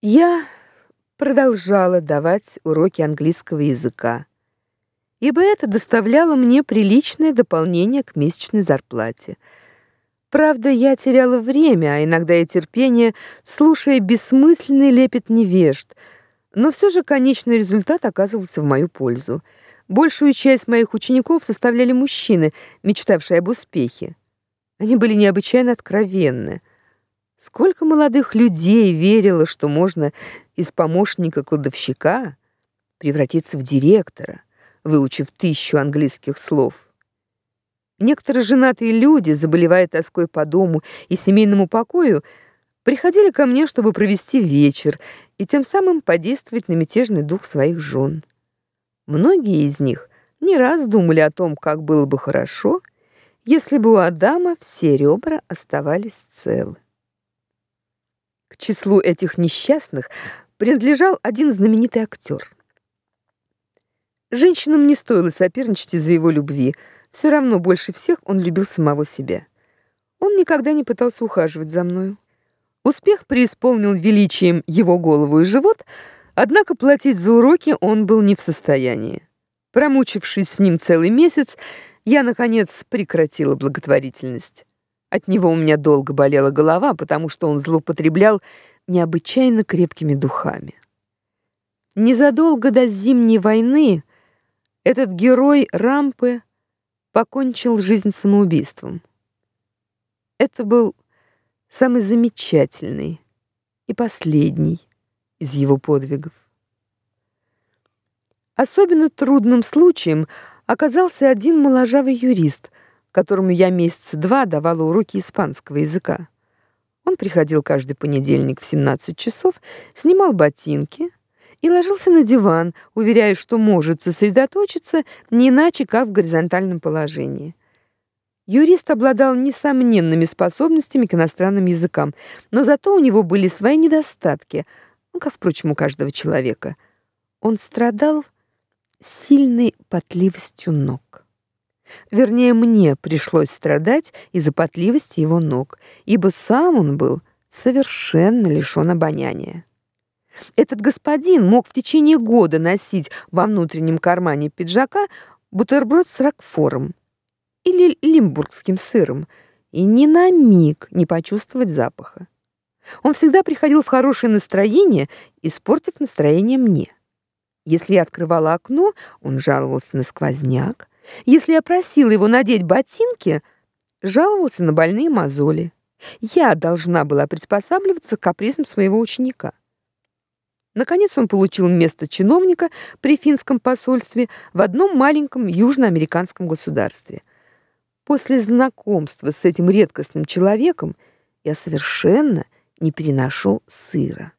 Я продолжала давать уроки английского языка, ибо это доставляло мне приличное дополнение к месячной зарплате. Правда, я теряла время, а иногда и терпение, слушая бессмысленный лепет невежд, но все же конечный результат оказывался в мою пользу. Большую часть моих учеников составляли мужчины, мечтавшие об успехе. Они были необычайно откровенны. Сколько молодых людей верило, что можно из помощника кладовщика превратиться в директора, выучив тысячу английских слов. Некоторые женатые люди, заболевая тоской по дому и семейному покою, приходили ко мне, чтобы провести вечер и тем самым подействовать на мятежный дух своих жен. Многие из них не раз думали о том, как было бы хорошо, если бы у Адама все ребра оставались целы числу этих несчастных принадлежал один знаменитый актер. Женщинам не стоило соперничать из-за его любви. Все равно больше всех он любил самого себя. Он никогда не пытался ухаживать за мною. Успех преисполнил величием его голову и живот, однако платить за уроки он был не в состоянии. Промучившись с ним целый месяц, я наконец прекратила благотворительность. От него у меня долго болела голова, потому что он злоупотреблял необычайно крепкими духами. Незадолго до зимней войны этот герой Рампы покончил жизнь самоубийством. Это был самый замечательный и последний из его подвигов. Особенно трудным случаем оказался один моложавый юрист, которому я месяца два давала уроки испанского языка. Он приходил каждый понедельник в 17 часов, снимал ботинки и ложился на диван, уверяя, что может сосредоточиться не иначе, как в горизонтальном положении. Юрист обладал несомненными способностями к иностранным языкам, но зато у него были свои недостатки, ну, как, впрочем, у каждого человека. Он страдал сильной потливостью ног. Вернее, мне пришлось страдать из-за потливости его ног, ибо сам он был совершенно лишён обоняния. Этот господин мог в течение года носить во внутреннем кармане пиджака бутерброд с ракфором или лимбургским сыром и ни на миг не почувствовать запаха. Он всегда приходил в хорошее настроение, испортив настроение мне. Если я открывала окно, он жаловался на сквозняк, если я просила его надеть ботинки, жаловался на больные мозоли. Я должна была приспосабливаться к капризам своего ученика. Наконец он получил место чиновника при финском посольстве в одном маленьком южноамериканском государстве. После знакомства с этим редкостным человеком я совершенно не переношу сыра.